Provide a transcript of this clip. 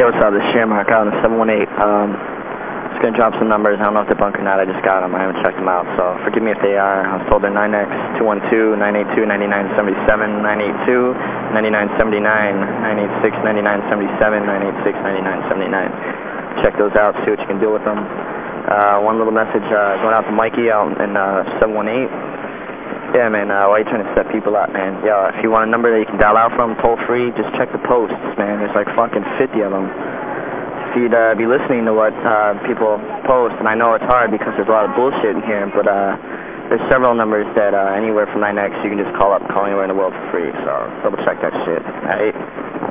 Yo, what's up? This is Shamrock out in 718. Um, just going to drop some numbers. I don't know if they're bunk or not. I just got them. I haven't checked them out, so forgive me if they are. I was told they're 9X, 212, 982, 9977, 982, 9979, 986, 9977, 986, 9979. Check those out, see what you can do with them. Uh, one little message uh, going out to Mikey out in uh, 718. Yeah, man, uh, why are you trying to set people up, man? Yeah, if you want a number that you can dial out from, toll free, just check the posts, man. There's like fucking 50 of them. If you'd uh, be listening to what uh, people post, and I know it's hard because there's a lot of bullshit in here, but uh, there's several numbers that uh, anywhere from 9X you can just call up, call anywhere in the world for free, so double check that shit. All right?